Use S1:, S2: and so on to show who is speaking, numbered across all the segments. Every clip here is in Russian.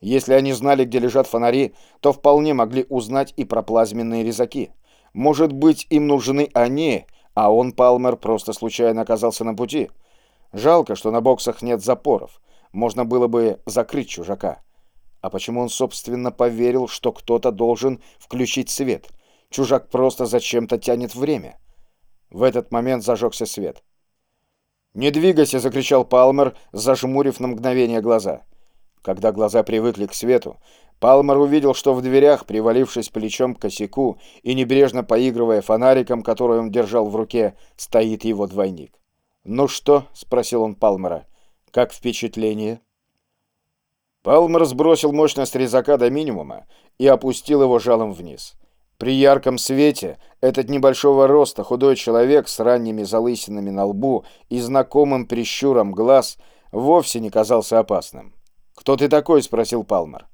S1: Если они знали, где лежат фонари, то вполне могли узнать и про плазменные резаки. Может быть, им нужны они, а он, Палмер, просто случайно оказался на пути. Жалко, что на боксах нет запоров. Можно было бы закрыть чужака. А почему он, собственно, поверил, что кто-то должен включить свет? Чужак просто зачем-то тянет время. В этот момент зажегся свет. «Не двигайся!» — закричал Палмер, зажмурив на мгновение глаза. Когда глаза привыкли к свету, Палмер увидел, что в дверях, привалившись плечом к косяку и небрежно поигрывая фонариком, который он держал в руке, стоит его двойник. «Ну что?» — спросил он Палмера. «Как впечатление?» Палмер сбросил мощность резака до минимума и опустил его жалом вниз. При ярком свете этот небольшого роста худой человек с ранними залысинами на лбу и знакомым прищуром глаз вовсе не казался опасным. «Кто ты такой?» — спросил Палмер.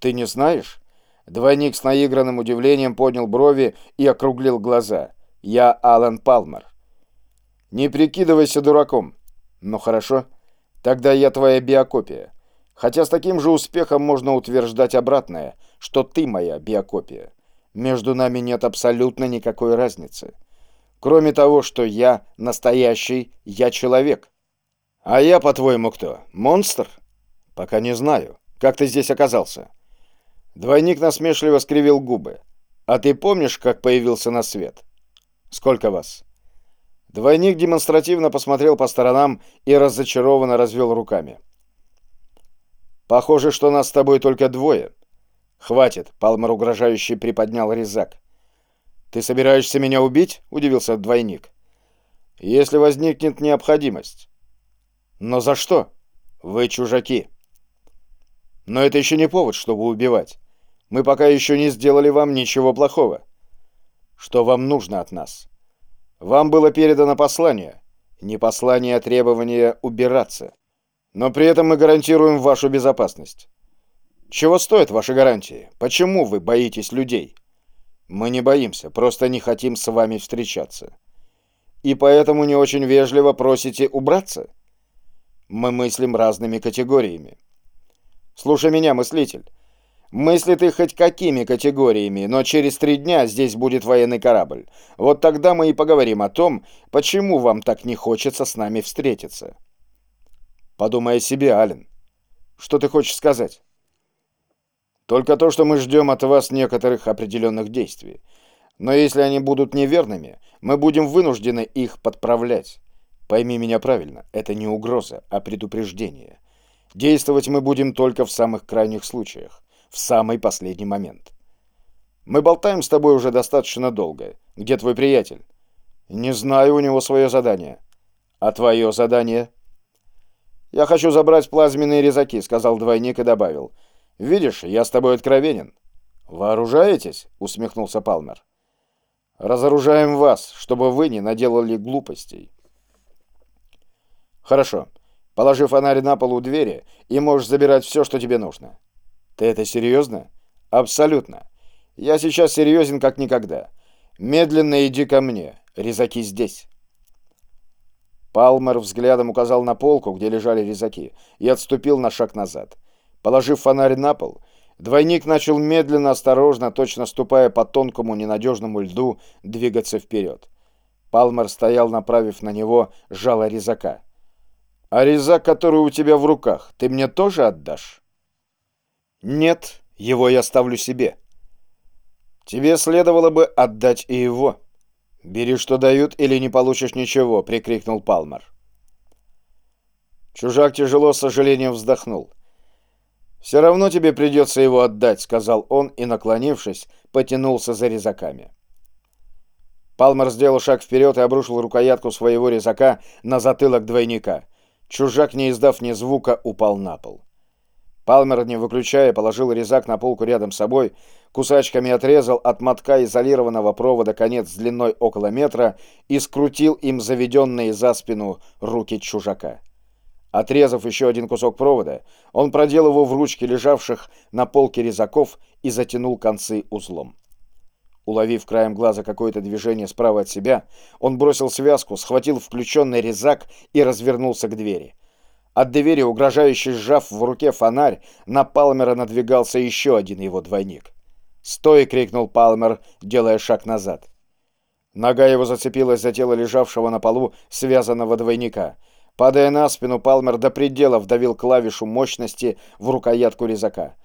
S1: «Ты не знаешь?» Двойник с наигранным удивлением поднял брови и округлил глаза. «Я Алан Палмер». «Не прикидывайся дураком». «Ну хорошо, тогда я твоя биокопия. Хотя с таким же успехом можно утверждать обратное, что ты моя биокопия. Между нами нет абсолютно никакой разницы. Кроме того, что я настоящий, я человек. А я, по-твоему, кто? Монстр? Пока не знаю. Как ты здесь оказался? Двойник насмешливо скривил губы. А ты помнишь, как появился на свет? Сколько вас? Двойник демонстративно посмотрел по сторонам и разочарованно развел руками. Похоже, что нас с тобой только двое. «Хватит!» — Палмер угрожающе приподнял резак. «Ты собираешься меня убить?» — удивился двойник. «Если возникнет необходимость». «Но за что?» «Вы чужаки». «Но это еще не повод, чтобы убивать. Мы пока еще не сделали вам ничего плохого. Что вам нужно от нас? Вам было передано послание. Не послание, а требование убираться. Но при этом мы гарантируем вашу безопасность. Чего стоят ваши гарантии? Почему вы боитесь людей? Мы не боимся, просто не хотим с вами встречаться. И поэтому не очень вежливо просите убраться? Мы мыслим разными категориями. Слушай меня, мыслитель. Мысли ты хоть какими категориями, но через три дня здесь будет военный корабль. Вот тогда мы и поговорим о том, почему вам так не хочется с нами встретиться. Подумай о себе, Ален. Что ты хочешь сказать? Только то, что мы ждем от вас некоторых определенных действий. Но если они будут неверными, мы будем вынуждены их подправлять. Пойми меня правильно, это не угроза, а предупреждение. Действовать мы будем только в самых крайних случаях, в самый последний момент. Мы болтаем с тобой уже достаточно долго. Где твой приятель? Не знаю, у него свое задание. А твое задание? Я хочу забрать плазменные резаки, сказал двойник и добавил — Видишь, я с тобой откровенен. Вооружаетесь? усмехнулся Палмер. Разоружаем вас, чтобы вы не наделали глупостей. Хорошо. Положи фонарь на пол у двери, и можешь забирать все, что тебе нужно. Ты это серьезно? Абсолютно. Я сейчас серьезен как никогда. Медленно иди ко мне. Резаки здесь. Палмер взглядом указал на полку, где лежали резаки, и отступил на шаг назад. Положив фонарь на пол, двойник начал медленно, осторожно, точно ступая по тонкому ненадежному льду, двигаться вперед. Палмер стоял, направив на него жало резака. «А резак, который у тебя в руках, ты мне тоже отдашь?» «Нет, его я ставлю себе». «Тебе следовало бы отдать и его». «Бери, что дают, или не получишь ничего», — прикрикнул Палмер. Чужак тяжело с сожалением вздохнул. «Все равно тебе придется его отдать», — сказал он и, наклонившись, потянулся за резаками. Палмер сделал шаг вперед и обрушил рукоятку своего резака на затылок двойника. Чужак, не издав ни звука, упал на пол. Палмер, не выключая, положил резак на полку рядом с собой, кусачками отрезал от мотка изолированного провода конец длиной около метра и скрутил им заведенные за спину руки чужака. Отрезав еще один кусок провода, он продел его в ручки лежавших на полке резаков и затянул концы узлом. Уловив краем глаза какое-то движение справа от себя, он бросил связку, схватил включенный резак и развернулся к двери. От двери, угрожающе сжав в руке фонарь, на Палмера надвигался еще один его двойник. «Стой!» — крикнул Палмер, делая шаг назад. Нога его зацепилась за тело лежавшего на полу связанного двойника. Падая на спину, Палмер до предела вдавил клавишу мощности в рукоятку резака.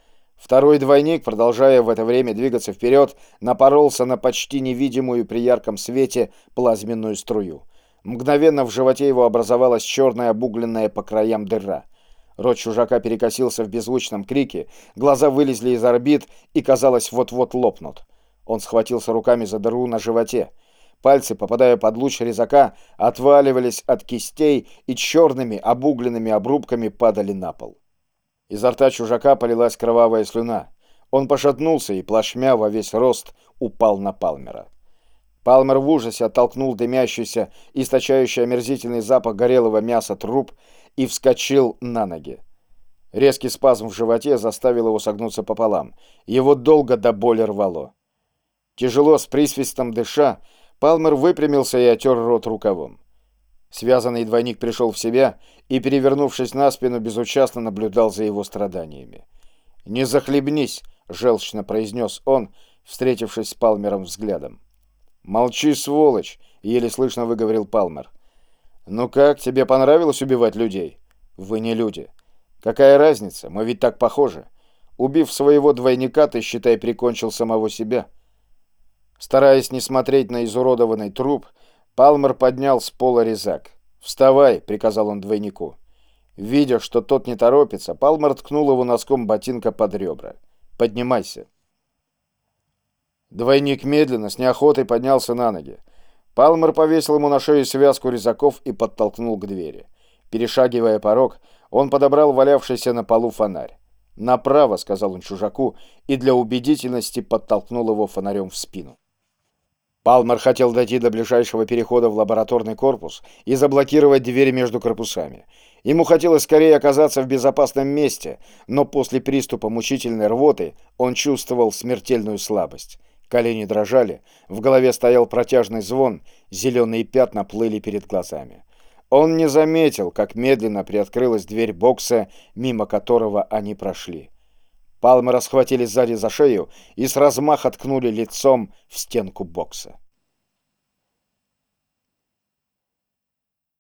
S1: Второй двойник, продолжая в это время двигаться вперед, напоролся на почти невидимую при ярком свете плазменную струю. Мгновенно в животе его образовалась черная обугленная по краям дыра. Рот чужака перекосился в беззвучном крике, глаза вылезли из орбит и, казалось, вот-вот лопнут. Он схватился руками за дыру на животе. Пальцы, попадая под луч резака, отваливались от кистей и черными обугленными обрубками падали на пол. Изо рта чужака полилась кровавая слюна. Он пошатнулся и, плашмя во весь рост, упал на Палмера. Палмер в ужасе оттолкнул дымящийся, источающий омерзительный запах горелого мяса труп и вскочил на ноги. Резкий спазм в животе заставил его согнуться пополам. Его долго до боли рвало. Тяжело, с присвистом дыша, Палмер выпрямился и отер рот рукавом. Связанный двойник пришел в себя и, перевернувшись на спину, безучастно наблюдал за его страданиями. «Не захлебнись!» — желчно произнес он, встретившись с Палмером взглядом. «Молчи, сволочь!» — еле слышно выговорил Палмер. «Ну как, тебе понравилось убивать людей?» «Вы не люди. Какая разница? Мы ведь так похожи. Убив своего двойника, ты, считай, прикончил самого себя». Стараясь не смотреть на изуродованный труп, Палмер поднял с пола резак. «Вставай!» — приказал он двойнику. Видя, что тот не торопится, Палмер ткнул его носком ботинка под ребра. «Поднимайся!» Двойник медленно, с неохотой поднялся на ноги. Палмер повесил ему на шею связку резаков и подтолкнул к двери. Перешагивая порог, он подобрал валявшийся на полу фонарь. «Направо», — сказал он чужаку, и для убедительности подтолкнул его фонарем в спину. Палмер хотел дойти до ближайшего перехода в лабораторный корпус и заблокировать двери между корпусами. Ему хотелось скорее оказаться в безопасном месте, но после приступа мучительной рвоты он чувствовал смертельную слабость. Колени дрожали, в голове стоял протяжный звон, зеленые пятна плыли перед глазами. Он не заметил, как медленно приоткрылась дверь бокса, мимо которого они прошли. Палмера схватили сзади за шею и с размаха ткнули лицом в стенку бокса.